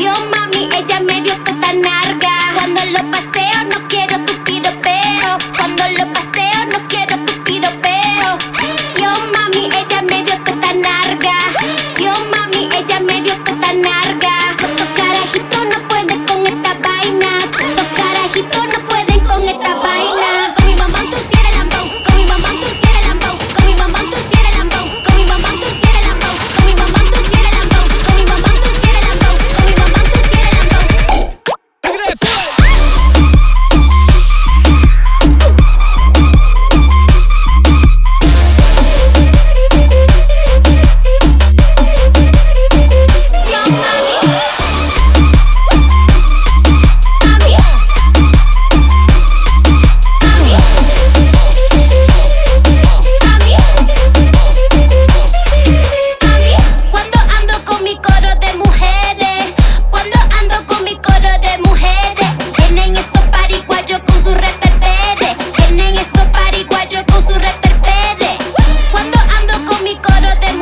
dio mami, ella me dio toda narga. Vienen esos pariguayos con su reperpere. Vienen esos pariguayos con su reperpere. Cuando ando con mi coro de